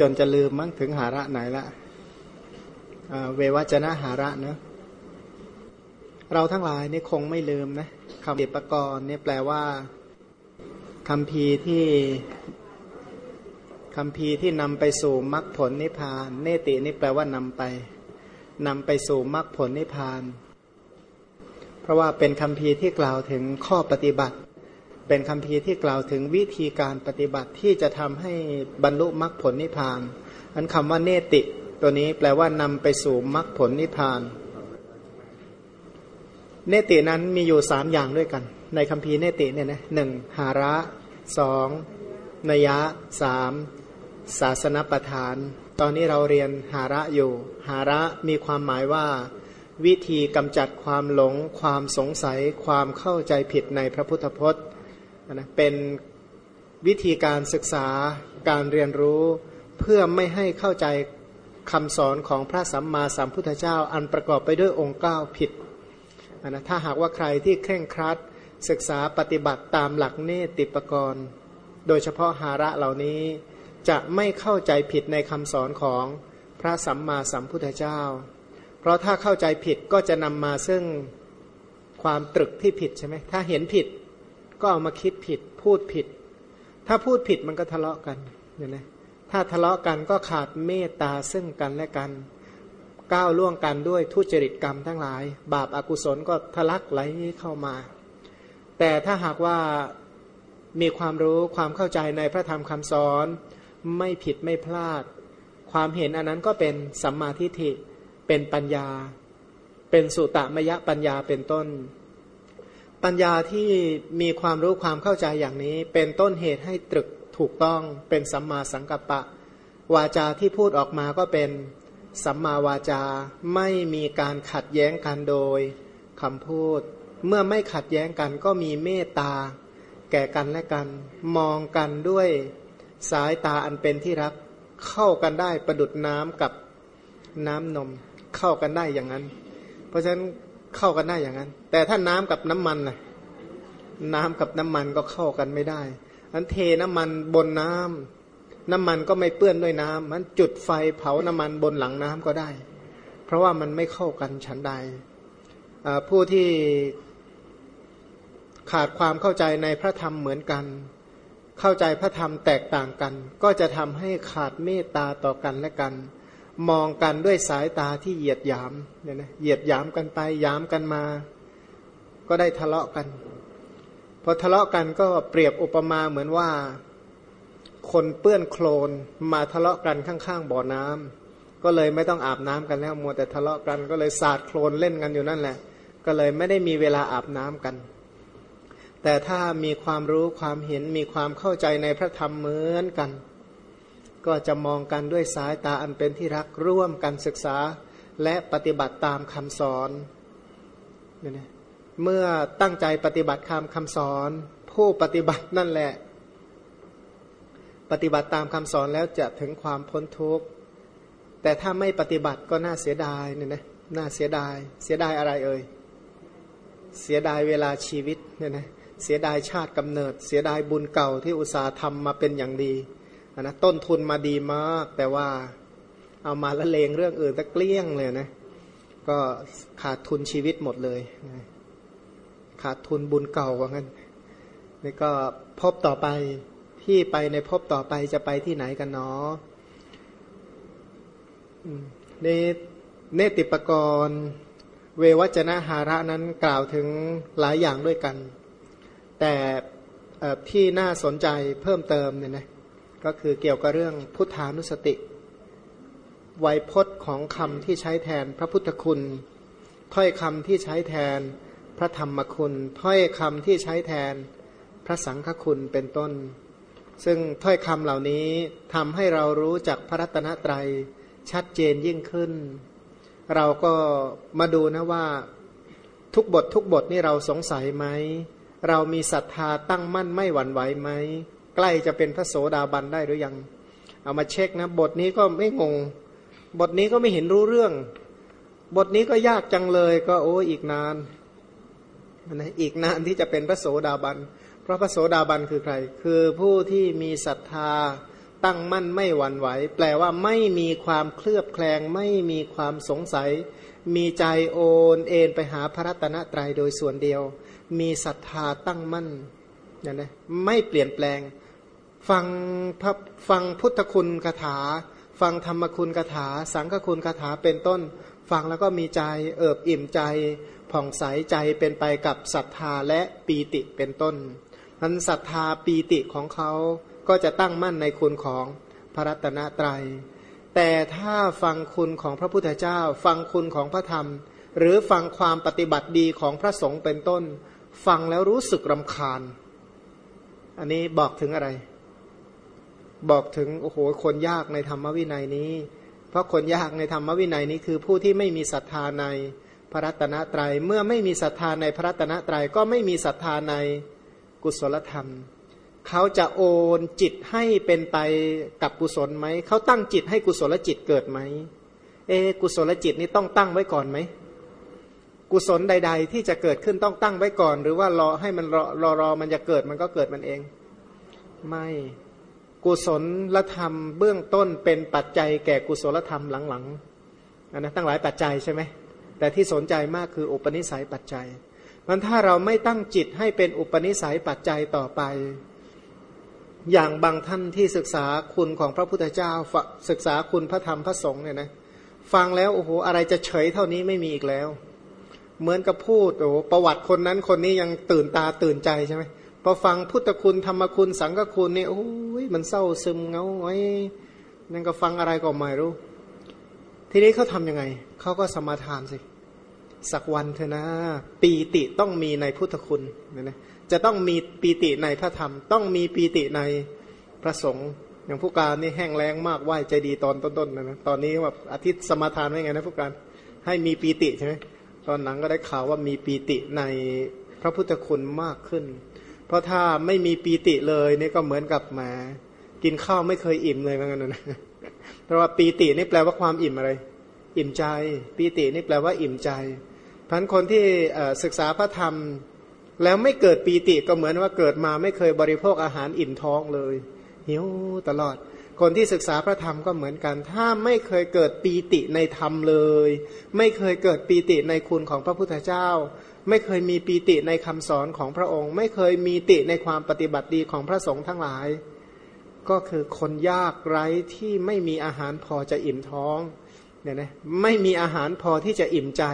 จนจะลืมมั้งถึงหาระไหนละเววัจนะหาระเนะเราทั้งหลายนี่คงไม่ลืมนะคำเดปกรณ์เนี่ยแปลว่าคำพีที่คำพีที่นำไปสู่มรรคผลนิพพาน เนตินี่แปลว่านำไปนำไปสู่มรรคผลนิพพาน เพราะว่าเป็นคำพีที่กล่าวถึงข้อปฏิบัติ เป็นคำพีที่กล่าวถึงวิธีการปฏิบัติที่จะทำให้บรรลุมรรคผลนิพพานอันคำว่าเนติ ตัวนี้แปลว่านำไปสู่มรรคผลนิพพาน เนตินั้นมีอยู่สามอย่างด้วยกัน ในคำพีเนติเนี่ยนะหนึ่งหาระสองนยะสามศาสนประธาน ตอนนี้เราเรียนหาระอยู่ หาระมีความหมายว่า วิธีกำจัดความหลง ความสงสัย ความเข้าใจผิดในพระพุทธพจน์ นะเป็นวิธีการศึกษาการเรียนรู้ เพื่อไม่ให้เข้าใจคำสอนของพระสัมมาสัมพุทธเจ้า อันประกอบไปด้วยองค์เก้าผิดนะถ้าหากว่าใครที่เคร่งครัด ศึกษาปฏิบัติตามหลักเนติปกรณ์ โดยเฉพาะหาระเหล่านี้ จะไม่เข้าใจผิดในคำสอนของพระสัมมาสัมพุทธเจ้า เพราะถ้าเข้าใจผิดก็จะนำมาซึ่งความตรึกที่ผิดใช่ไหมถ้าเห็นผิด ก็เอามาคิดผิด พูดผิด ถ้าพูดผิดมันก็ทะเลาะกันเนี่ยนะถ้าทะเลาะกันก็ขาดเมตตาซึ่งกันและกันก้าวล่วงกันด้วยทุจริตกรรมทั้งหลาย บาปอากุศลก็ทะลักไหลเข้ามา แต่ถ้าหากว่ามีความรู้ความเข้าใจในพระธรรมคำสอน ไม่ผิดไม่พลาด ความเห็นอันนั้นก็เป็นสัมมาทิฏฐิเป็นปัญญา เป็นสุตตมยะปัญญาเป็นต้น ปัญญาที่มีความรู้ความเข้าใจอย่างนี้ เป็นต้นเหตุให้ตรึกถูกต้องเป็นสัมมาสังกัปปะ วาจาที่พูดออกมาก็เป็นสัมมาวาจาไม่มีการขัดแย้งกันโดยคำพูด เมื่อไม่ขัดแย้งกันก็มีเมตตา แก่กันและกัน มองกันด้วยสายตาอันเป็นที่รักเข้ากันได้ประดุดน้ำกับน้ำนมเข้ากันได้อย่างนั้น เพราะฉะนั้น เข้ากันได้อย่างนั้น แต่ถ้าน้ำกับน้ำมันล่ะน้ำกับน้ำมันก็เข้ากันไม่ได้อันเทน้ำมันบนน้ำน้ำมันก็ไม่เปื้อนด้วยน้ำมันจุดไฟเผาน้ำมันบนหลังน้ำก็ได้ เพราะว่ามันไม่เข้ากันฉันใดผู้ที่ขาดความเข้าใจในพระธรรมเหมือนกัน เข้าใจพระธรรมแตกต่างกัน ก็จะทำให้ขาดเมตตาต่อกันและกัน มองกันด้วยสายตาที่เหยียดหยามเนี่ยนะเหยียดหยามกันไปหยามกันมา ก็ได้ทะเลาะกันพอทะเลาะกันก็เปรียบอุปมาเหมือนว่า คนเปื้อนโคลนมาทะเลาะกันข้างๆบ่อน้ำก็เลยไม่ต้องอาบน้ำกันแล้วมัวแต่ทะเลาะกันก็เลยสาดโคลนเล่นกันอยู่นั่นแหละ ก็เลยไม่ได้มีเวลาอาบน้ำกัน แต่ถ้ามีความรู้ความเห็นมีความเข้าใจในพระธรรมเหมือนกัน ก็จะมองกันด้วยสายตาอันเป็นที่รักร่วมกันศึกษาและปฏิบัติตามคำสอนเนี่ยเมื่อตั้งใจปฏิบัติคำคำสอน ผู้ปฏิบัตินั่นแหละ ปฏิบัติตามคำสอนแล้วจะถึงความพ้นทุกข์แต่ถ้าไม่ปฏิบัติก็น่าเสียดายเนี่ยนะน่าเสียดาย เสียดายอะไรเอ่ยเสียดายเวลาชีวิตเนี่ยนะเสียดายชาติกำเนิด เสียดายบุญเก่าที่อุตสาห์ทำมาเป็นอย่างดี นะต้นทุนมาดีมาก แต่ว่าเอามาละเลงเรื่องอื่นตะเกลี้ยงเลยนะ ก็ขาดทุนชีวิตหมดเลยนะขาดทุนบุญเก่าว่างั้นนี่ก็พบต่อไปที่ไปในพบต่อไปจะไปที่ไหนกันเนาะในเนติปกรณ์เววัจนะหาระนั้นกล่าวถึงหลายอย่างด้วยกัน แต่ที่น่าสนใจเพิ่มเติมเนี่ยนะ ก็คือเกี่ยวกับเรื่องพุทธานุสติ ไวยพจน์ของคำที่ใช้แทนพระพุทธคุณ ถ้อยคำที่ใช้แทนพระธรรมคุณ ถ้อยคำที่ใช้แทนพระสังฆคุณเป็นต้น ซึ่งถ้อยคำเหล่านี้ทำให้เรารู้จักพระรัตนตรัยชัดเจนยิ่งขึ้น เราก็มาดูนะว่าทุกบททุกบทนี่เราสงสัยไหม เรามีศรัทธาตั้งมั่นไม่หวั่นไหวไหม ใกล้จะเป็นพระโสดาบันได้หรือยัง เอามาเช็คนะ บทนี้ก็ไม่งง บทนี้ก็ไม่เห็นรู้เรื่อง บทนี้ก็ยากจังเลยก็โอ้อีกนานนะอีกนานที่จะเป็นพระโสดาบัน เพราะพระโสดาบันคือใคร คือผู้ที่มีศรัทธาตั้งมั่นไม่หวั่นไหว แปลว่าไม่มีความเคลือบแคลง ไม่มีความสงสัย มีใจโอนเอ็นไปหาพระรัตนตรัยโดยส่วนเดียว มีศรัทธาตั้งมั่นนี่ยนะไม่เปลี่ยนแปลง ฟังพระฟังพุทธคุณคาถา ฟังธรรมคุณคาถา สังฆคุณคาถาเป็นต้น ฟังแล้วก็มีใจเอิบอิ่มใจ ผ่องใสใจเป็นไปกับศรัทธาและปีติเป็นต้นมันศรัทธาปีติของเขาก็จะตั้งมั่นในคุณของพระรัตนตรยัย แต่ถ้าฟังคุณของพระพุทธเจ้า ฟังคุณของพระธรรม หรือฟังความปฏิบัติดีของพระสงฆ์เป็นต้น ฟังแล้วรู้สึกรำคาญ อันนี้บอกถึงอะไร บอกถึงโอ้โหคนยากในธรรมวินัยนี้ เพราะคนยากในธรรมวินัยนี้คือผู้ที่ไม่มีศรัทธาในพระรัตนตรยัยเมื่อไม่มีศรัทธาในพระรัตนตรัยก็ไม่มีศรัทธาในกุศลธรรม เขาจะโอนจิตให้เป็นไปกับกุศลไหมเขาตั้งจิตให้กุศลจิตเกิดไหมเอกุศลจิตนี่ต้องตั้งไว้ก่อนไหมกุศลใด ๆ ที่จะเกิดขึ้นต้องตั้งไว้ก่อน หรือว่ารอให้มันรอรอรอมันจะเกิดมันก็เกิดมันเอง ไม่ กุศลละธรรมเบื้องต้นเป็นปัจจัยแก่กุศลธรรมหลังๆอันนะตั้งหลายปัจจัยใช่ไหมแต่ที่สนใจมากคืออุปนิสัยปัจจัยมันถ้าเราไม่ตั้งจิตให้เป็นอุปนิสัยปัจจัยต่อไป อย่างบางท่านที่ศึกษาคุณของพระพุทธเจ้าศึกษาคุณพระธรรมพระสงฆ์เนี่ยนะฟังแล้วโอ้โหอะไรจะเฉยเท่านี้ไม่มีอีกแล้ว เหมือนกับพูดโอ้ประวัติคนนั้นคนนี้ยังตื่นตาตื่นใจใช่ไหม พอฟังพุทธคุณธรรมคุณสังฆคุณเนี่ยโอ้ยมันเศร้าซึมเงาไอ้นั่นก็ฟังอะไรก็ไม่รู้ ทีนี้เขาทํำยังไง เขาก็สมาทานสิ สักวันเถอะนะ ปีติต้องมีในพุทธคุณเนี่ยนะจะต้องมีปีติในพระธรรม ต้องมีปีติในพระสงฆ์อย่างผู้การนี่แห้งแล้งมากไหวใจดีตอนต้นๆนะนะตอนนี้แบบอาทิตย์สมาทานไว้ไงนะผู้การให้มีปีติใช่ไหมตอนหลังก็ได้ข่าวว่ามีปีติในพระพุทธคุณมากขึ้น เพราะถ้าไม่มีปีติเลยนี่ก็เหมือนกับแหมกินข้าวไม่เคยอิ่มเลยเหมือนกันนะเพราะว่าปีตินี่แปลว่าความอิ่มอะไร อิ่มใจ ปีตินี่แปลว่าอิ่มใจพันคนที่ศึกษาพระธรรม แล้วไม่เกิดปีติก็เหมือนว่าเกิดมาไม่เคยบริโภคอาหารอิ่มท้องเลยหิวตลอด คนที่ศึกษาพระธรรมก็เหมือนกัน ถ้าไม่เคยเกิดปีติในธรรมเลย ไม่เคยเกิดปีติในคุณของพระพุทธเจ้า ไม่เคยมีปีติในคำสอนของพระองค์ ไม่เคยมีติในความปฏิบัติดีของพระสงฆ์ทั้งหลาย ก็คือคนยากไร้ที่ไม่มีอาหารพอจะอิ่มท้องเนี่ยนะไม่มีอาหารพอที่จะอิ่มใจ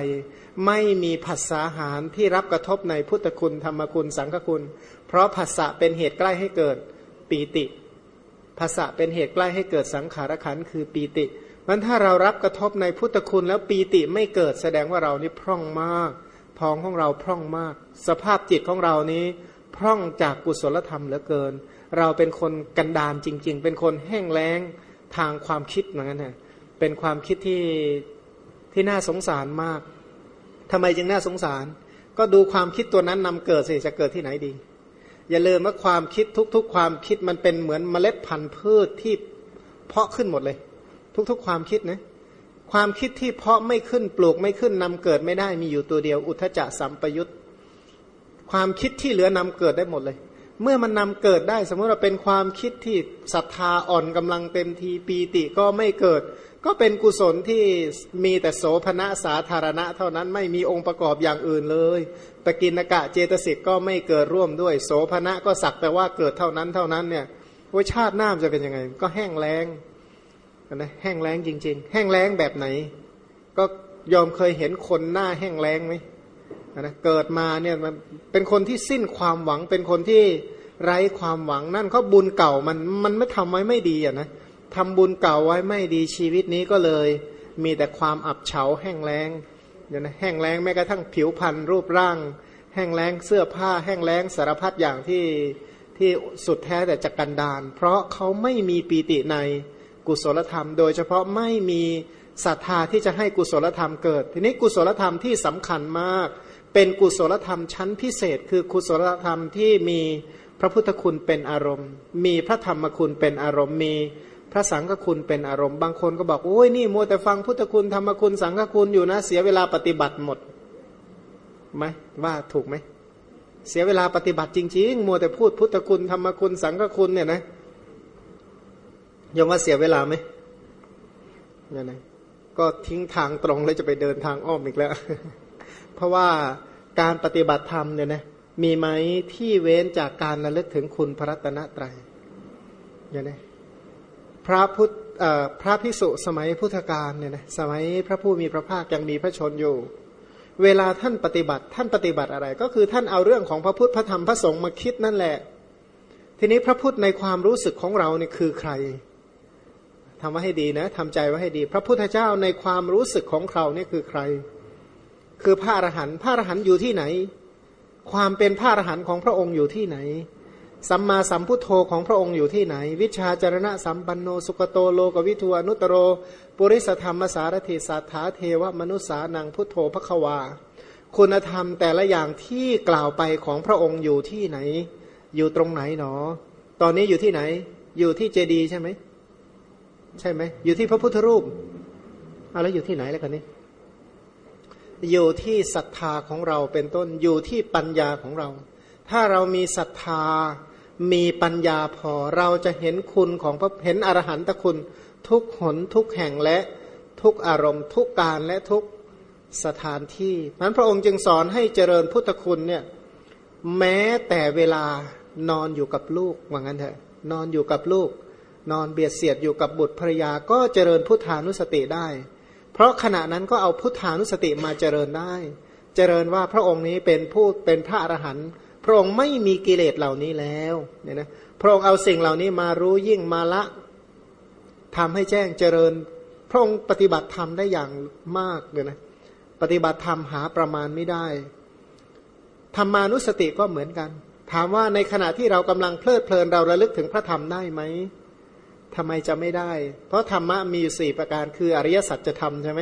ไม่มีผัสสะอาหารที่รับกระทบในพุทธคุณธรรมคุณสังฆคุณ เพราะผัสสะเป็นเหตุใกล้ให้เกิดปีติผัสสะเป็นเหตุใกล้ให้เกิดสังขารขันคือปีติมันถ้าเรารับกระทบในพุทธคุณแล้วปีติไม่เกิดแสดงว่าเรานี่พร่องมาก องของเราพร่องมาก สภาพจิตของเรานี้ พร่องจากกุศลธรรมเหลือเกิน เราเป็นคนกันดานจริง ๆ เป็นคนแห้งแล้งทางความคิดเหมือนกันนะเป็นความคิดที่ที่น่าสงสารมากทำไมจึงน่าสงสาร ก็ดูความคิดตัวนั้นนำเกิดสิจะเกิดที่ไหนดี อย่าลืมว่าความคิดทุก ๆ ความคิดมันเป็นเหมือนเมล็ดพันธุ์พืชที่เพาะขึ้นหมดเลย ทุก ๆ ความคิดนะ ความคิดที่เพาะไม่ขึ้นปลูกไม่ขึ้นนำเกิดไม่ได้มีอยู่ตัวเดียว อุทจจะสัมปยุตความคิดที่เหลือนำเกิดได้หมดเลย เมื่อมันนำเกิดได้ สมมติว่าเป็นความคิดที่ศรัทธาอ่อนกำลังเต็มทีปีติก็ไม่เกิด ก็เป็นกุศลที่มีแต่โสภณะสาธารณะ เท่านั้นไม่มีองค์ประกอบอย่างอื่นเลยปกินกะเจตสิกก็ไม่เกิดร่วมด้วย โสภณะก็สักแต่ว่าเกิดเท่านั้นเท่านั้นเนี่ยว่าชาติหน้าจะเป็นยังไง ก็แห้งแล้ง นะแห้งแล้งจริง ๆ แห้งแล้งแบบไหน ก็ยอมเคยเห็นคนหน้าแห้งแล้งไหมนะเกิดมาเนี่ยมันเป็นคนที่สิ้นความหวัง เป็นคนที่ไร้ความหวังนั่นเขาบุญเก่ามันมันไม่ทำไว้ไม่ดีอะนะทำบุญเก่าไว้ไม่ดีชีวิตนี้ก็เลย มีแต่ความอับเฉาแห้งแล้งเนี่ยนะแห้งแล้งแม้กระทั่งผิวพรรณรูปร่าง แห้งแล้งเสื้อผ้า แห้งแล้งสารพัดอย่างที่ที่สุดแท้แต่จักกันดานเพราะเขาไม่มีปีติใน กุศลธรรม โดยเฉพาะไม่มีศรัทธาที่จะให้กุศลธรรมเกิด ทีนี้กุศลธรรมที่สำคัญมาก เป็นกุศลธรรมชั้นพิเศษ คือกุศลธรรมที่มีพระพุทธคุณเป็นอารมณ์ มีพระธรรมคุณเป็นอารมณ์ มีพระสังฆคุณเป็นอารมณ์ บางคนก็บอกโอ้ยนี่มัวแต่ฟังพุทธคุณธรรมคุณสังฆคุณอยู่นะ เสียเวลาปฏิบัติหมดไหมว่าถูกไหมเสียเวลาปฏิบัติจริงๆ มัวแต่พูดพุทธคุณธรรมคุณสังฆคุณเนี่ยนะ ยังว่าเสียเวลาไหมเนี่ยนะก็ทิ้งทางตรงแล้วจะไปเดินทางอ้อมอีกแล้ว เพราะว่าการปฏิบัติธรรมเนี่ยนะมีไหมที่เว้นจากการระลึกถึงคุณพระรัตนตรัยอย่างนี้พระพุทธพระภิกษุสมัยพุทธกาลเนี่ยนะสมัยพระผู้มีพระภาคยังมีพระชนอยู่ เวลาท่านปฏิบัติท่านปฏิบัติอะไร ก็คือท่านเอาเรื่องของพระพุทธพระธรรมพระสงฆ์มาคิดนั่นแหละ ทีนี้พระพุทธในความรู้สึกของเราเนี่ยคือใคร ทำไว้ให้ดีนะทำใจไว้ให้ดี พระพุทธเจ้าในความรู้สึกของเราเนี่ยคือใคร คือพระอรหันต์พระอรหันต์อยู่ที่ไหน ความเป็นพระอรหันต์ของพระองค์อยู่ที่ไหน สัมมาสัมพุทโธของพระองค์อยู่ที่ไหน วิชาจารณะสัมปันโนสุกโตโลกวิทูอนุตโร ปุริสธรรมสารถิสัทธาเทวมนุษสานังพุทโธพระควา คุณธรรมแต่ละอย่างที่กล่าวไปของพระองค์อยู่ที่ไหน อยู่ตรงไหนหนอ ตอนนี้อยู่ที่ไหน อยู่ที่เจดีใช่ไหม ใช่ไหมอยู่ที่พระพุทธรูปอะแล้วอยู่ที่ไหนแล้วกันนี้อยู่ที่ศรัทธาของเราเป็นต้นอยู่ที่ปัญญาของเรา ถ้าเรามีศรัทธามีปัญญาพอเราจะเห็นคุณของพระเห็นอรหันตคุณ ทุกหนทุกแห่งและทุกอารมณ์ ทุกการและทุกสถานที่นั้นพระองค์จึงสอนให้เจริญพุทธคุณเนี่ยแม้แต่เวลานอนอยู่กับลูกว่างั้นเถอะนอนอยู่กับลูก นอนเบียดเสียดอยู่กับบุตรภรยาก็เจริญพุทธานุสติได้ เพราะขณะนั้นก็เอาพุทธานุสติมาเจริญได้ เจริญว่าพระองค์นี้เป็นผู้เป็นพระอรหันต์พระองค์ไม่มีกิเลสเหล่านี้แล้วเนี่ยนะพระองค์เอาสิ่งเหล่านี้มารู้ยิ่งมาละทำให้แจ้งเจริญ พระองค์ปฏิบัติธรรมได้อย่างมากเลยนะปฏิบัติธรรมหาประมาณไม่ได้ธรรมานุสติก็เหมือนกัน ถามว่าในขณะที่เรากำลังเพลิดเพลินเราระลึกถึงพระธรรมได้ไหม ทำไมจะไม่ได้ เพราะธรรมะมีอยู่สี่ประการคืออริยสัจธรรมใช่ไหม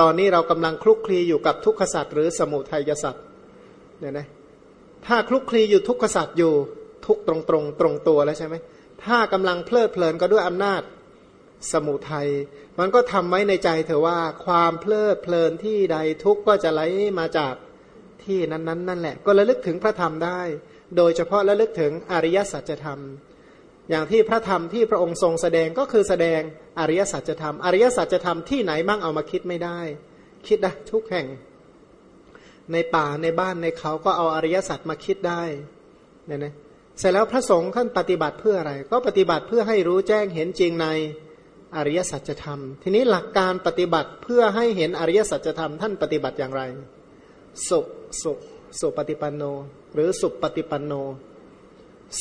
ตอนนี้เรากำลังคลุกคลีอยู่กับทุกขสัจหรือสมุทัยสัจเนี่ยนะ ถ้าคลุกคลีอยู่ทุกขสัตว์อยู่ทุกตรงตรงตรงตัวแล้วใช่ไหม ถ้ากำลังเพลิดเพลินก็ด้วยอำนาจสมุทัย มันก็ทำไว้ในใจเถอะว่าความเพลิดเพลินที่ใดทุกก็จะไหลมาจากที่นั้นๆนั่นแหละ ก็ระลึกถึงพระธรรมได้ โดยเฉพาะระลึกถึงอริยสัจธรรม อย่างที่พระธรรมที่พระองค์ทรงแสดงก็คือแสดงอริยสัจธรรม อริยสัจธรรมที่ไหนบ้างเอามาคิดไม่ได้ คิดได้ทุกแห่ง ในป่าในบ้านในเขาก็เอาอริยสัจมาคิดได้เนี่ยนะเสร็จแล้วพระสงฆ์ท่านปฏิบัติเพื่ออะไร ก็ปฏิบัติเพื่อให้รู้แจ้งเห็นจริงในอริยสัจธรรม ทีนี้หลักการปฏิบัติเพื่อให้เห็นอริยสัจธรรม ท่านปฏิบัติอย่างไร สุสุสุปฏิปันโน หรือสุปฏิปันโน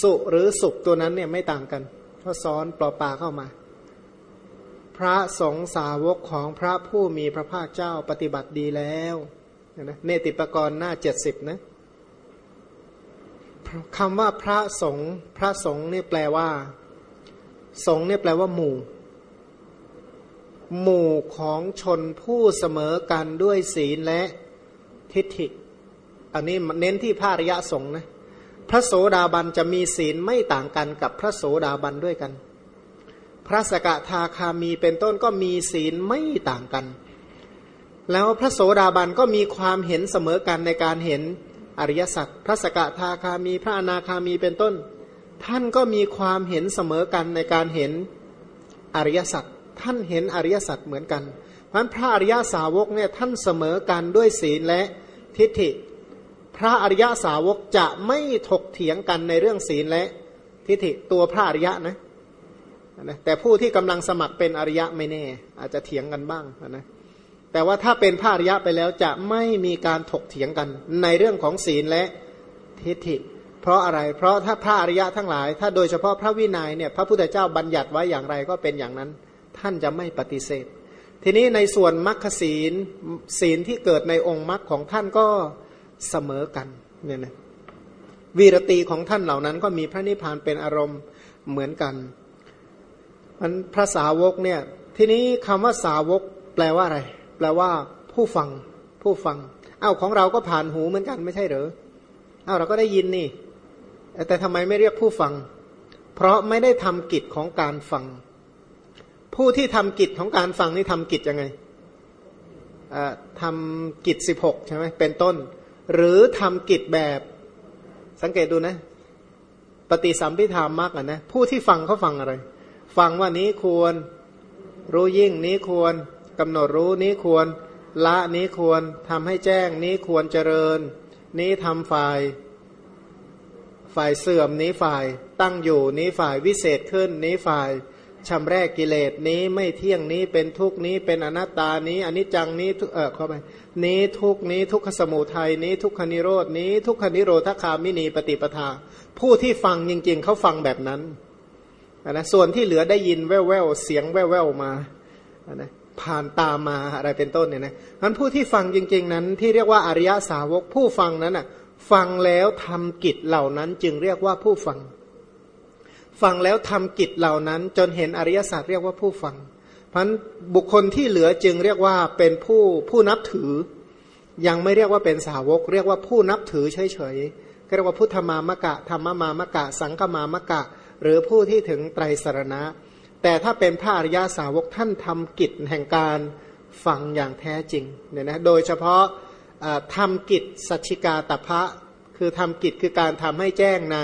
สุหรือสุตัวนั้นเนี่ยไม่ต่างกันเพราะซ้อนปลอปาเข้ามา พระสงฆ์สาวกของพระผู้มีพระภาคเจ้าปฏิบัติดีแล้วนะเนติปกรณ์หน้าเจ็ดสิบนะคำว่าพระสงฆ์พระสงฆ์เนี่ยแปลว่า สงฆ์นี่ยแปลว่า หมู่ หมู่ของชนผู้เสมอกันด้วยศีลและทิฏฐิ อันนี้เน้นที่พระริยะสงฆ์นะ พระโสดาบันจะมีศีลไม่ต่างกันกับพระโสดาบันด้วยกัน พระสกทาคามีเป็นต้นก็มีศีลไม่ต่างกัน แล้วพระโสดาบันก็มีความเห็นเสมอกันในการเห็นอริยสัจพระสกทาคามีพระอนาคามีเป็นต้น ท่านก็มีความเห็นเสมอกันในการเห็นอริยสัจท่านเห็นอริยสัจเหมือนกันเพราะพระอริยสาวกเนี่ยท่านเสมอกันด้วยศีลและทิฏฐิ พระอริยสาวกจะไม่ถกเถียงกันในเรื่องศีลและทิฏฐิตัวพระอริยะนะแต่ผู้ที่กำลังสมัครเป็นอริยะไม่แน่ อาจจะเถียงกันบ้างนะแต่ว่าถ้าเป็นพระอริยะไปแล้วจะไม่มีการถกเถียงกันในเรื่องของศีลและทิฏฐิ เพราะอะไร เพราะถ้าพระอริยะทั้งหลาย ถ้าโดยเฉพาะพระวินัยเนี่ยพระพุทธเจ้าบัญญัติไว้อย่างไรก็เป็นอย่างนั้น ท่านจะไม่ปฏิเสธ ทีนี้ในส่วนมรรคศีลศีลที่เกิดในองค์มรรคของท่านก็ เสมอกันเนี่ยนะวีรตีของท่านเหล่านั้นก็มีพระนิพพานเป็นอารมณ์เหมือนกันมันพระสาวกเนี่ยทีนี้คำว่าสาวก แปลว่าอะไร แปลว่าผู้ฟัง ผู้ฟัง เอ้าของเราก็ผ่านหูเหมือนกันไม่ใช่เหรอเอ้าเราก็ได้ยินนี่ แต่ทำไมไม่เรียกผู้ฟัง เพราะไม่ได้ทำกิจของการฟัง ผู้ที่ทำกิจของการฟังนี่ทำกิจยังไงทำกิจสิบหกใช่ไหมเป็นต้น หรือทำกิจแบบ สังเกตดูนะ ปฏิสัมพิธามมากอะนะผู้ที่ฟังเขาฟังอะไรฟฟังว่านี้ควรรู้ยิ่งนี้ควรกำหนดรู้นี้ควร ละนี้ควรทำให้แจ้งนี้ควรเจริญ นี้ทำฝ่าย ฝ่ายเสื่อมนี้ฝ่าย ตั้งอยู่นี้ฝ่ายวิเศษขึ้นนี้ฝ่าย ชำแรกกิเลสนี้ไม่เที่ยงนี้เป็นทุกนี้เป็นอนัตตานี้อนิจจังนี้เออเข้าไปนี้ทุกนี้ทุกขสมุทัยนี้ทุกขนิโรดนี้ทุกขนิโรธคามินีปฏิปทา ผู้ที่ฟังจริง ๆเขาฟังแบบนั้นนะส่วนที่เหลือได้ยินแว่วๆเสียงแว่วๆมานะผ่านตามมาอะไรเป็นต้นเนี่ยนะนั้นผู้ที่ฟังจริง ๆ นั้นที่เรียกว่าอริยสาวกผู้ฟังนั้นอะฟังแล้วทำกิจเหล่านั้นจึงเรียกว่าผู้ฟัง ฟังแล้วทำกิจเหล่านั้น จนเห็นอริยสัจเรียกว่าผู้ฟังเพราะบุคคลที่เหลือจึงเรียกว่าเป็นผู้ผู้นับถือ ยังไม่เรียกว่าเป็นสาวก เรียกว่าผู้นับถือเฉยๆเรียกว่าพุทธมามะกะธรรมมามะกะ สังฆมามะกะ หรือผู้ที่ถึงไตรสรณะ แต่ถ้าเป็นพระอริยาสาวกท่านทำกิจแห่งการฟังอย่างแท้จริงเนี่ยนะโดยเฉพาะทำกิจสัจฉิกาตภะคือทำกิจคือการทำให้แจ้งใน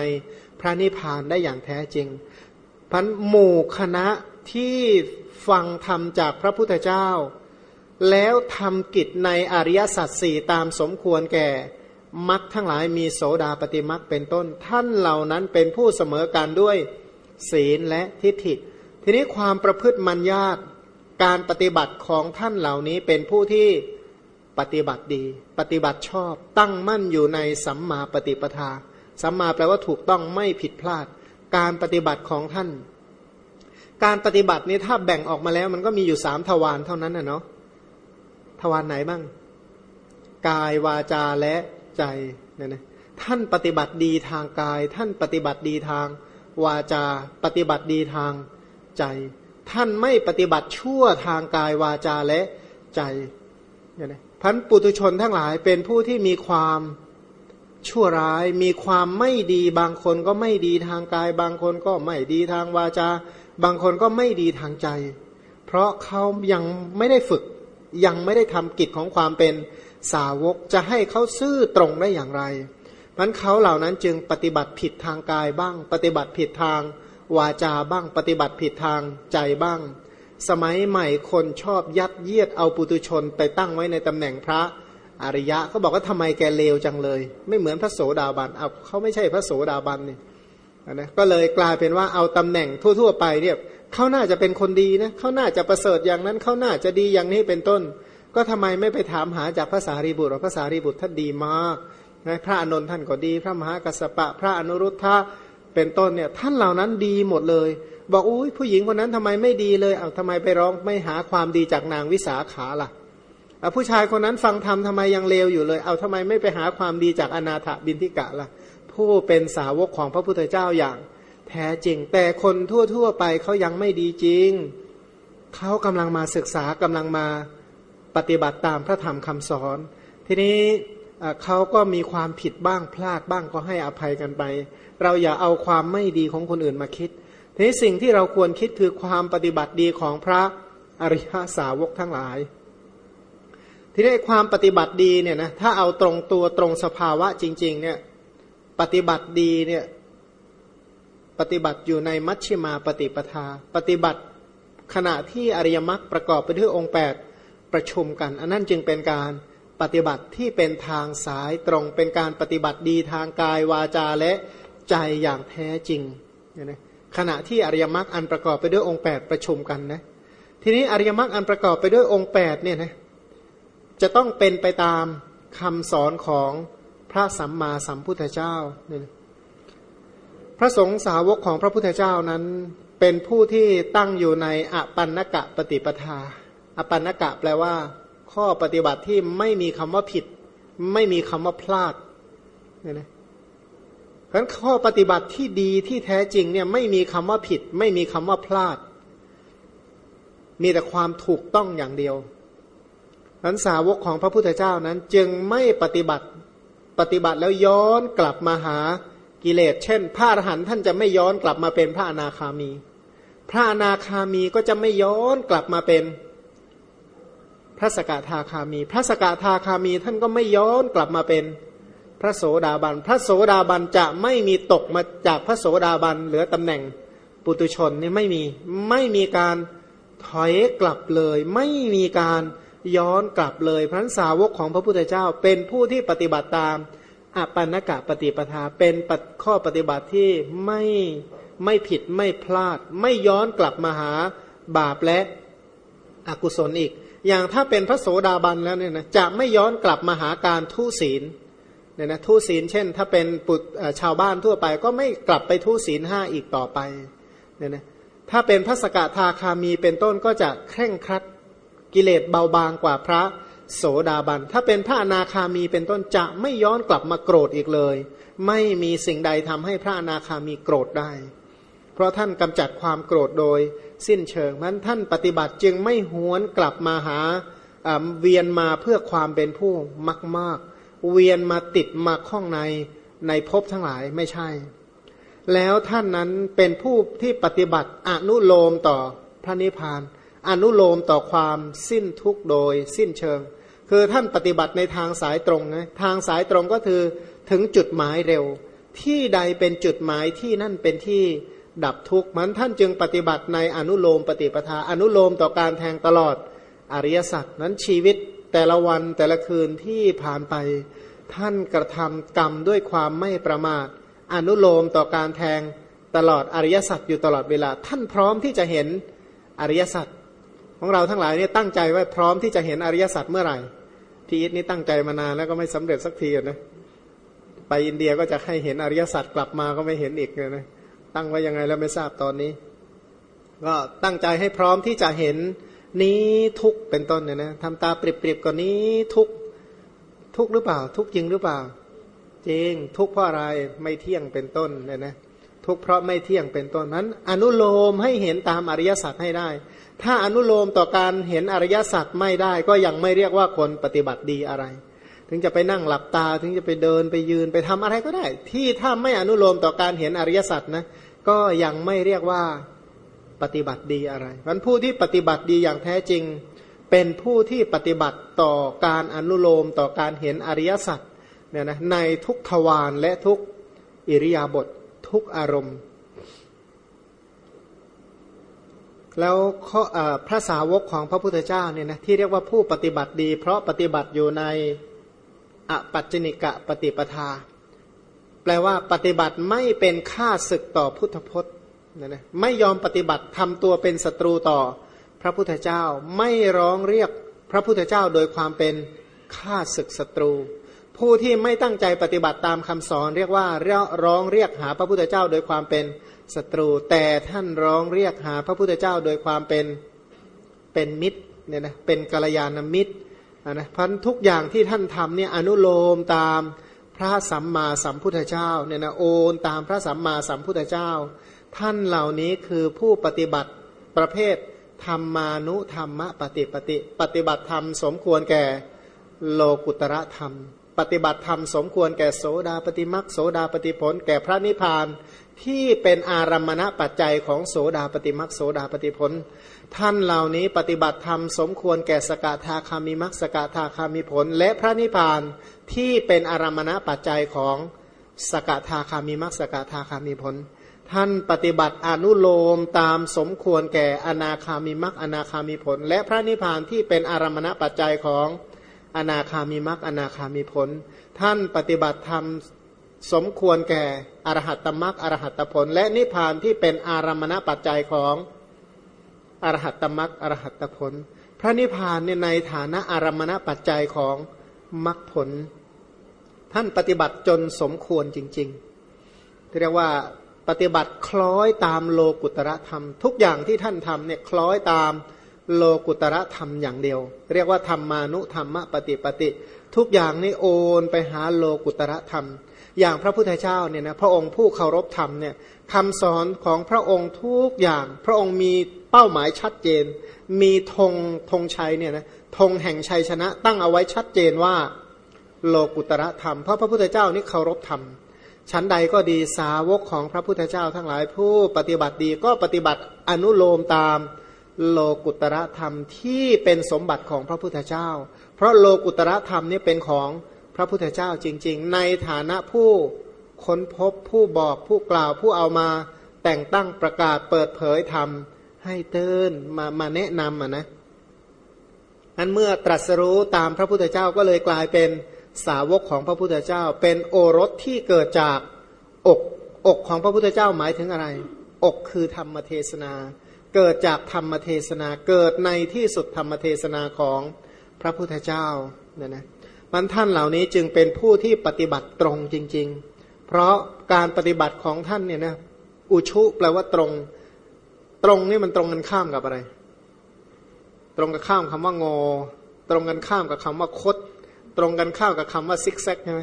ระนิพพานได้อย่างแท้จริงพันหมู่คณะที่ฟังธรรมจากพระพุทธเจ้า แล้วทำกิจในอริยสัจสี่ตามสมควรแก่มักทั้งหลายมีโสดาปฏิมักเป็นต้น ท่านเหล่านั้นเป็นผู้เสมอการด้วยศีลและทิฏฐิ ทีนี้ความประพฤติมัญญาตการปฏิบัติของท่านเหล่านี้เป็นผู้ที่ปฏิบัติดี ปฏิบัติชอบตั้งมั่นอยู่ในสัมมาปฏิปทา สัมมาแปลว่าถูกต้องไม่ผิดพลาด การปฏิบัติของท่าน การปฏิบัตินี้ถ้าแบ่งออกมาแล้วมันก็มีอยู่สามทวารเท่านั้นนะเนาะทวารไหนบ้าง กายวาจาและใจเนี่ยนะท่านปฏิบัติดีทางกาย ท่านปฏิบัติดีทาง วาจา ปฏิบัติดีทางใจ ท่านไม่ปฏิบัติชั่วทางกายวาจาและใจเนี่ยนะพันปุตุชนทั้งหลายเป็นผู้ที่มีความ ชั่วร้ายมีความไม่ดีบางคนก็ไม่ดีทางกาย บางคนก็ไม่ดีทางวาจา บางคนก็ไม่ดีทางใจ เพราะเขายังไม่ได้ฝึก ยังไม่ได้ทำกิจของความเป็นสาวกจะให้เขาซื่อตรงได้อย่างไรมันเขาเหล่านั้นจึงปฏิบัติผิดทางกายบ้าง ปฏิบัติผิดทางวาจาบ้าง ปฏิบัติผิดทางใจบ้าง สมัยใหม่คนชอบยัดเยียดเอาปุตุชนไปตั้งไว้ในตำแหน่งพระ อริยะเขาบอกว่าทำไมแกเลวจังเลย ไม่เหมือนพระโสดาบันเอาเขาไม่ใช่พระโสดาบันนี่นะก็เลยกลายเป็นว่าเอาตำแหน่งทั่ว ๆ ไปเนี่ยเขาน่าจะเป็นคนดีนะเขาน่าจะประเสริฐอย่างนั้นเขาน่าจะดีอย่างนี้เป็นต้น ก็ทำไมไม่ไปถามหาจากพระสารีบุตรพระสารีบุตรท่านดีมากนะพระอนุนท์ท่านก็ดี พระมหากัสปะ พระอนุรุทธะเป็นต้นเนี่ยท่านเหล่านั้นดีหมดเลย บอกอุ้ยผู้หญิงคนนั้นทำไมไม่ดีเลยเอาทำไมไปร้องไม่หาความดีจากนางวิสาขาล่ะ ผู้ชายคนนั้นฟังธรรมทำไมยังเลวอยู่เลย เอาทำไมไม่ไปหาความดีจากอนาถบินทิกะล่ะ ผู้เป็นสาวกของพระพุทธเจ้าอย่าง แท้จริง แต่คนทั่ว ๆ ไปเขายังไม่ดีจริง เขากำลังมาศึกษากำลังมาปฏิบัติตามพระธรรมคำสอน ทีนี้เขาก็มีความผิดบ้างพลาดบ้างก็ให้อภัยกันไป เราอย่าเอาความไม่ดีของคนอื่นมาคิดทีนี้สิ่งที่เราควรคิดคือความปฏิบัติดีของพระอริยสาวกทั้งหลาย ทีนี้ความปฏิบัติดีเนี่ยนะถ้าเอาตรงตัวตรงสภาวะจริง ๆ เนี่ยปฏิบัติดีเนี่ยปฏิบัติอยู่ในมัชชิมาปฏิปทา ปฏิบัติขณะที่อริยมรรคประกอบไปด้วยองค์ 8 ประชุมกัน อันนั้นจึงเป็นการปฏิบัติที่เป็นทางสายตรงเป็นการปฏิบัติดีทางกายวาจาและใจอย่างแท้จริงเนี่ยนะขณะที่อริยมรรคอันประกอบไปด้วยองค์ 8 ประชุมกันนะทีนี้อริยมรรคอันประกอบไปด้วยองค์8เนี่ยนะ จะต้องเป็นไปตามคำสอนของพระสัมมาสัมพุทธเจ้าเนี่ยพระสงฆ์สาวกของพระพุทธเจ้านั้น เป็นผู้ที่ตั้งอยู่ในอปันนกะปฏิปทา อปันนกะแปลว่า ข้อปฏิบัติที่ไม่มีคำว่าผิด ไม่มีคำว่าพลาดเนี่ยนะราะข้อปฏิบัติที่ดีที่แท้จริงเนี่ยไม่มีคำว่าผิด ไม่มีคำว่าพลาด มีแต่ความถูกต้องอย่างเดียว นั้นสาวกของพระพุทธเจ้านั้นจึงไม่ปฏิบัติปฏิบัติแล้วย้อนกลับมาหากิเลส เช่น พระอรหันต์ท่านจะไม่ย้อนกลับมาเป็นพระอนาคามี พระอนาคามีก็จะไม่ย้อนกลับมาเป็นพระสกทาคามี พระสกทาคามีท่านก็ไม่ย้อนกลับมาเป็นพระโสดาบัน พระโสดาบันจะไม่มีตกมาจากพระโสดาบันเหลือตำแหน่งปุตุชนนี่ไม่มีไม่มีการถอยกลับเลย ไม่มีการ ย้อนกลับเลยพระสาวกของพระพุทธเจ้า เป็นผู้ที่ปฏิบัติตามอปันนกะปฏิปทาเป็นข้อปฏิบัติที่ไม่ไม่ผิดไม่พลาด ไม่ย้อนกลับมาหาบาปและอกุศลอีก อย่างถ้าเป็นพระโสดาบันแล้วเนี่ยนะจะไม่ย้อนกลับมาหาการทุศีลเนี่ยนะทุศีลเช่น ถ้าเป็นปุตชาวบ้านทั่วไป ก็ไม่กลับไปทุศีลห้าอีกต่อไปเนี่ยนะถ้าเป็นพระสกทาคามีเป็นต้นก็จะเคร่งครัด กิเลสเบาบางกว่าพระโสดาบัน ถ้าเป็นพระอนาคามีเป็นต้นจะไม่ย้อนกลับมาโกรธอีกเลย ไม่มีสิ่งใดทำให้พระอนาคามีโกรธได้ เพราะท่านกำจัดความโกรธโดยสิ้นเชิงมันท่านปฏิบัติจึงไม่หวนกลับมาหาเวียนมาเพื่อความเป็นผู้มากมากเวียนมาติดมาข้องในในภพทั้งหลายไม่ใช่ แล้วท่านนั้นเป็นผู้ที่ปฏิบัติอนุโลมต่อพระนิพพาน อนุโลมต่อความสิ้นทุกโดยสิ้นเชิง คือท่านปฏิบัติในทางสายตรงนะทางสายตรงก็คือถึงจุดหมายเร็ว ที่ใดเป็นจุดหมายที่นั่นเป็นที่ดับทุกข์มันท่านจึงปฏิบัติในอนุโลมปฏิปทาอนุโลมต่อการแทงตลอดอริยสัจนั้นชีวิตแต่ละวันแต่ละคืนที่ผ่านไปท่านกระทำกรรมด้วยความไม่ประมาท อนุโลมต่อการแทงตลอดอริยสัจอยู่ตลอดเวลา ท่านพร้อมที่จะเห็นอริยสัจ ของเราทั้งหลายเนี่ยตั้งใจว่าพร้อมที่จะเห็นอริยสัจเมื่อไหร่พี่อิทนี่ตั้งใจมานานแล้วก็ไม่สำเร็จสักทีนะไปอินเดียก็จะให้เห็นอริยสัจกลับมาก็ไม่เห็นอีกเลยนะตั้งไว้ยังไงแล้วไม่ทราบตอนนี้ ก็ตั้งใจให้พร้อมที่จะเห็นนี้ทุกเป็นต้นเนี่ยนะทำตาเปรียบๆก่อนนี้ทุกทุกหรือเปล่า ทุกจริงหรือเปล่าจริงทุกเพราะอะไรไม่เที่ยงเป็นต้นเนี่ยนะ ทุกเพราะไม่เที่ยงเป็นต้นนั้น อนุโลมให้เห็นตามอริยสัจให้ได้ ถ้าอนุโลมต่อการเห็นอริยสัจไม่ได้ ก็ยังไม่เรียกว่าคนปฏิบัติดีอะไร ถึงจะไปนั่งหลับตาถึงจะไปเดินไปยืนไปทำอะไรก็ได้ ที่ถ้าไม่อนุโลมต่อการเห็นอริยสัจนะ ก็ยังไม่เรียกว่าปฏิบัติดีอะไรมันผู้ที่ปฏิบัติดีอย่างแท้จริง เป็นผู้ที่ปฏิบัติต่อการอนุโลมต่อการเห็นอริยสัจเนี่ยนะในทุกทวารและทุกอิริยาบถ ทุกอารมณ์ แล้วพระสาวกของพระพุทธเจ้าเนี่ยนะที่เรียกว่าผู้ปฏิบัติดี เพราะปฏิบัติอยู่ในอปัจจนิกะปฏิปทา แปลว่าปฏิบัติไม่เป็นค่าศึกต่อพุทธพจน์นะนะไม่ยอมปฏิบัติทำตัวเป็นศัตรูต่อพระพุทธเจ้าไม่ร้องเรียกพระพุทธเจ้าโดยความเป็นค่าศึกศัตรู ผู้ที่ไม่ตั้งใจปฏิบัติตามคำสอน เรียกว่าร้องเรียกหาพระพุทธเจ้าโดยความเป็นศัตรู แต่ท่านร้องเรียกหาพระพุทธเจ้าโดยความเป็นเป็นมิตรเนี่ยนะเป็นกัลยาณมิตรนะพันทุกอย่างที่ท่านทำเนี่ยอนุโลมตามพระสัมมาสัมพุทธเจ้าเนี่ยนะโอนตามพระสัมมาสัมพุทธเจ้า ท่านเหล่านี้คือผู้ปฏิบัติประเภทธรรมานุธรรมปฏิปฏิปฏิบัติธรรมสมควรแก่โลกุตระธรรม ปฏิบัติธรรมสมควรแก่โสดาปฏิมักโสดาปฏิผล แก่พระนิพพานที่เป็นอารัมมณปัจจัยของโสดาปฏิมักโสดาปฏิผล ท่านเหล่านี้ปฏิบัติธรรมสมควรแก่สกทาคามิมักสกทาคามิผล และพระนิพพานที่เป็นอารมณปัจจัยของสกทาคามีมักสกทาคามีผล ท่านปฏิบัติอนุโลมตามสมควรแก่อนาคามีมักอนาคามีผล และพระนิพพานที่เป็นอารมณปัจจัยของ อนาคามีมรักอนาคามีผล ท่านปฏิบัติธรรมสมควรแก่อรหัตตมักอรหัตผล และนิพพานที่เป็นอารมณปัจจัยของอรหัตตมักอรหัตผล พระนิพพานเนี่ยในฐานะอารมณปัจจัยของมรรคผล ท่านปฏิบัติจนสมควรจริงๆเรียกว่าปฏิบัติคล้อยตามโลกุตระธรรม ทุกอย่างที่ท่านทำเนี่ยคล้อยตาม โลกุตระธรรมอย่างเดียว เรียกว่าธรรมานุธรรมปฏิปติ ทุกอย่างนี่โอนไปหาโลกุตระธรรม อย่างพระพุทธเจ้าเนี่ยนะพระองค์ผู้เคารพธรรมเนี่ยคำสอนของพระองค์ทุกอย่าง พระองค์มีเป้าหมายชัดเจน มีธงธงชัยเนี่ยนะธงแห่งชัยชนะ ตั้งเอาไว้ชัดเจนว่าโลกุตระธรรม เพราะพระพุทธเจ้านี่เคารพธรรมชั้นใดก็ดีสาวกของพระพุทธเจ้าทั้งหลายผู้ปฏิบัติดีก็ปฏิบัติอนุโลมตาม โลกุตระธรรมที่เป็นสมบัติของพระพุทธเจ้า เพราะโลกุตระธรรมนี่เป็นของพระพุทธเจ้าจริง ๆ ในฐานะผู้ค้นพบผู้บอกผู้กล่าวผู้เอามาแต่งตั้งประกาศเปิดเผยธรรมให้เตือนมามาแนะนำอะนะอันเมื่อตรัสรู้ตามพระพุทธเจ้าก็เลยกลายเป็นสาวกของพระพุทธเจ้า เป็นโอรสที่เกิดจากอกอกของพระพุทธเจ้าหมายถึงอะไร อกคือธรรมเทศนา เกิดจากธรรมเทศนาเกิดในที่สุดธรรมเทศนาของพระพุทธเจ้าเนี่ยนะมันท่านเหล่านี้จึงเป็นผู้ที่ปฏิบัติตรงจริง ๆ เพราะการปฏิบัติของท่านเนี่ยนะอุชุแปลว่าตรง ตรงนี่มันตรงกันข้ามกับอะไร ตรงกันข้ามคำว่างอ ตรงกันข้ามกับคำว่าคด ตรงกันข้ามกับคำว่าซิกแซกใช่ไหม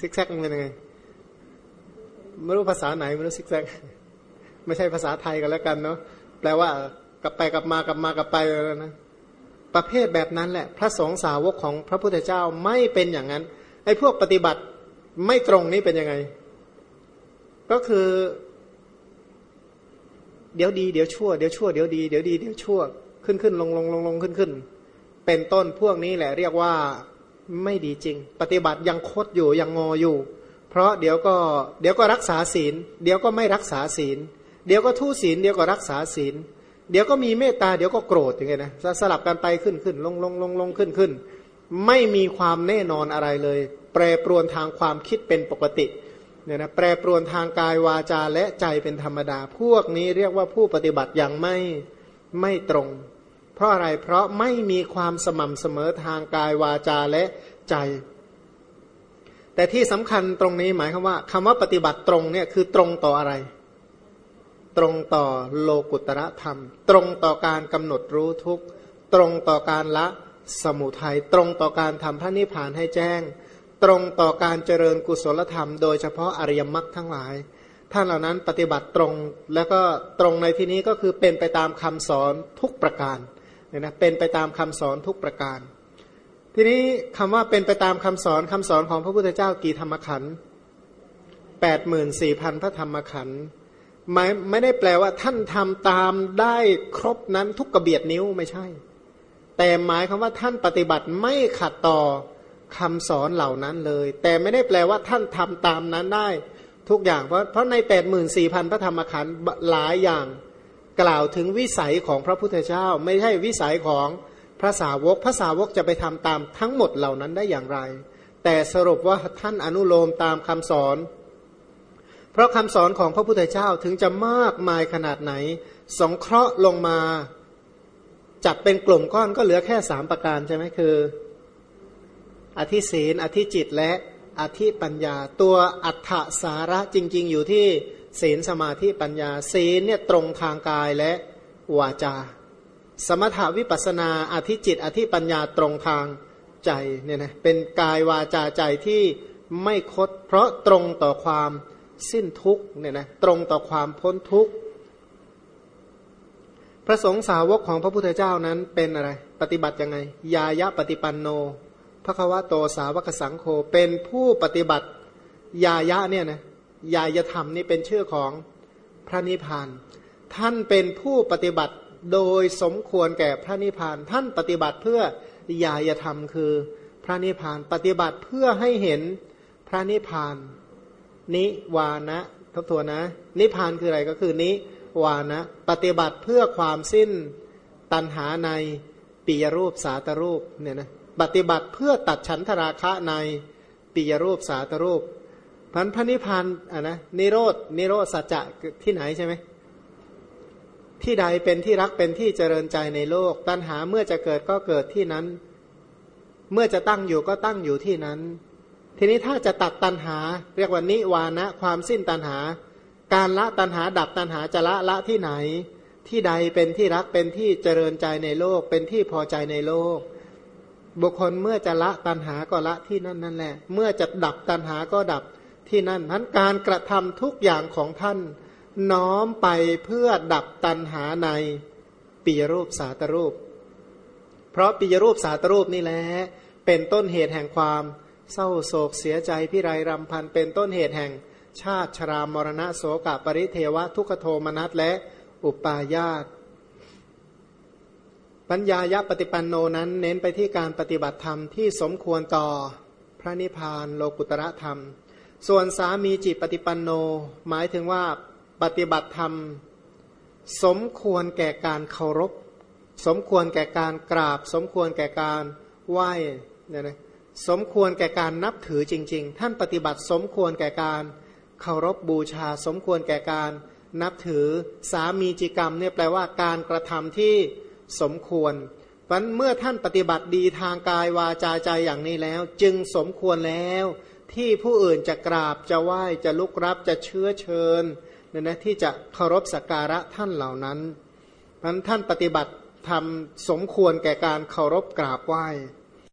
ซิกแซกมันเป็นยังไงไม่รู้ภาษาไหนไม่รู้ซิกแซกไม่ใช่ภาษาไทยกันแล้วกันเนาะ แปลว่ากลับไปกลับมากลับมากลับไปแล้วนะประเภทแบบนั้นแหละ พระสงฆ์สาวกของพระพุทธเจ้าไม่เป็นอย่างนั้นไอ้พวกปฏิบัติไม่ตรงนี้เป็นยังไง ก็คือ เดี๋ยวดีเดี๋ยวชั่วเดี๋ยวชั่วเดี๋ยวดีเดี๋ยวดีเดี๋ยวชั่วขึ้นขึ้นลงลงลงลงขึ้นขึ้นเป็นต้นพวกนี้แหละ เรียกว่าไม่ดีจริง ปฏิบัติยังคดอยู่ยังงออยู่ เพราะเดี๋ยวก็ เดี๋ยวก็รักษาศีล เดี๋ยวก็ไม่รักษาศีล เดี๋ยวก็ทุศีลเดี๋ยวก็รักษาศีล เดี๋ยวก็มีเมตตาเดี๋ยวก็โกรธอย่างเงี้ยนะสลับกันไปขึ้นขึ้นลงลงลงลงขึ้นขึ้นไม่มีความแน่นอนอะไรเลย แปรปรวนทางความคิดเป็นปกติเนี่ยนะแปรปรวนทางกายวาจาและใจเป็นธรรมดา พวกนี้เรียกว่าผู้ปฏิบัติอย่างไม่ไม่ตรง เพราะอะไรเพราะไม่มีความสม่ำเสมอทางกายวาจาและใจ แต่ที่สำคัญตรงนี้หมายความว่าคำว่าปฏิบัติตรงเนี่ยคือตรงต่ออะไร ตรงต่อโลกุตระธรรม ตรงต่อการกำหนดรู้ทุกตรงต่อการละสมุทัยตรงต่อการทำพระนิพพานให้แจ้ง ตรงต่อการเจริญกุศลธรรม โดยเฉพาะอริยมรรคทั้งหลาย ท่านเหล่านั้นปฏิบัติตรงแล้วก็ตรงในที่นี้ก็คือเป็นไปตามคำสอนทุกประการเนี่ยนะเป็นไปตามคำสอนทุกประการ ทีนี้คำว่าเป็นไปตามคำสอนคำสอนของพระพุทธเจ้ากี่ธรรมขันธ์แปดหมื่นสี่พันพระธรรมขันธ์ หมายไม่ได้แปลว่าท่านทำตามได้ครบนั้นทุกกระเบียดนิ้วไม่ใช่ แต่หมายคำว่าท่านปฏิบัติไม่ขัดต่อคำสอนเหล่านั้นเลย แต่ไม่ได้แปลว่าท่านทำตามนั้นได้ทุกอย่างเพราะเพราะในแปดหมื่นสี่พันพระธรรมขันธ์หลายอย่างกล่าวถึงวิสัยของพระพุทธเจ้า ไม่ใช่วิสัยของพระสาวกพระสาวกจะไปทำตามทั้งหมดเหล่านั้นได้อย่างไร แต่สรุปว่าท่านอนุโลมตามคำสอน เพราะคำสอนของพระพุทธเจ้าถึงจะมากมายขนาดไหน สงเคราะห์ลงมาจับเป็นกลุ่มก้อนก็เหลือแค่สามประการใช่ไหมคือ อธิศีลอธิจิตและอธิปัญญา ตัวอัฏฐสาระจริง ๆ อยู่ที่ศีลสมาธิปัญญา ศีลเนี่ยตรงทางกายและวาจา สมถาวิปัสนาอธิจิต อธิปัญญาตรงทางใจเนี่ยนะเป็นกายวาจาใจที่ไม่คดเพราะตรงต่อความ สิ้นทุกเนี่ยนะตรงต่อความพ้นทุกพระสงฆ์สาวกของพระพุทธเจ้านั้นเป็นอะไร ปฏิบัติยังไง ยายะปฏิปันโนพระควะโตสาวกสังโฆเป็นผู้ปฏิบัติยายะเนี่ยนะยายธรรมนี่เป็นชื่อของพระนิพพาน ท่านเป็นผู้ปฏิบัติโดยสมควรแก่พระนิพพาน ท่านปฏิบัติเพื่อยายธรรมคือพระนิพพาน ปฏิบัติเพื่อให้เห็นพระนิพพาน นิวานะทบทวนนะ นิพานคืออะไรก็คือนิวานะ ปฏิบัติเพื่อความสิ้นตัณหาในปิยรูปสาตรูปเนี่ยนะปฏิบัติเพื่อตัดฉันทราคะในปิยรูปสาตรูปพันพระนิพพานอะนะนิโรดนิโรธสัจจะที่ไหนใช่ไหมที่ใดเป็นที่รักเป็นที่เจริญใจในโลก ตัณหาเมื่อจะเกิดก็เกิดที่นั้น เมื่อจะตั้งอยู่ก็ตั้งอยู่ที่นั้น ทีนี้ถ้าจะตัดตันหา เรียกว่านิวานะ ความสิ้นตันหา การละตันหาดับตันหาจะละละที่ไหน ที่ใดเป็นที่รักเป็นที่เจริญใจในโลก เป็นที่พอใจในโลก บุคคลเมื่อจะละตันหาก็ละที่นั่นนั่นแหละ เมื่อจะดับตันหาก็ดับที่นั่นนั้นการกระทำทุกอย่างของท่าน น้อมไปเพื่อดับตันหาในปีรูปสาตรูป เพราะปีรูปสาตรูปนี่แหละเป็นต้นเหตุแห่งความ เศร้าโศกเสียใจพิไรรำพันเป็นต้นเหตุแห่ง ชาติชรามรณะโสกปริเทวะทุกขโทมนัสและอุปาญาตปัญญายะปฏิปันโนนั้นเน้นไปที่การปฏิบัติธรรมที่สมควรต่อพระนิพพานโลกุตระธรรม ส่วนสามีจิตปฏิปันโน หมายถึงว่าปฏิบัติธรรม สมควรแก่การเคารพ สมควรแก่การกราบ สมควรแก่การไหว้เนี่ยนะ สมควรแก่การนับถือจริง ๆ ท่านปฏิบัติสมควรแก่การเคารพบูชา สมควรแก่การนับถือสามีจิกรรมเนี่ยแปลว่าการกระทำที่สมควรเพราะเมื่อท่านปฏิบัติดีทางกายวาจาใจอย่างนี้แล้ว จึงสมควรแล้ว ที่ผู้อื่นจะกราบจะไหว้จะลุกรับจะเชื้อเชิญเนี่ยนะที่จะเคารพสักการะท่านเหล่านั้นเพราะท่านปฏิบัติทำสมควรแก่การเคารพกราบไหว้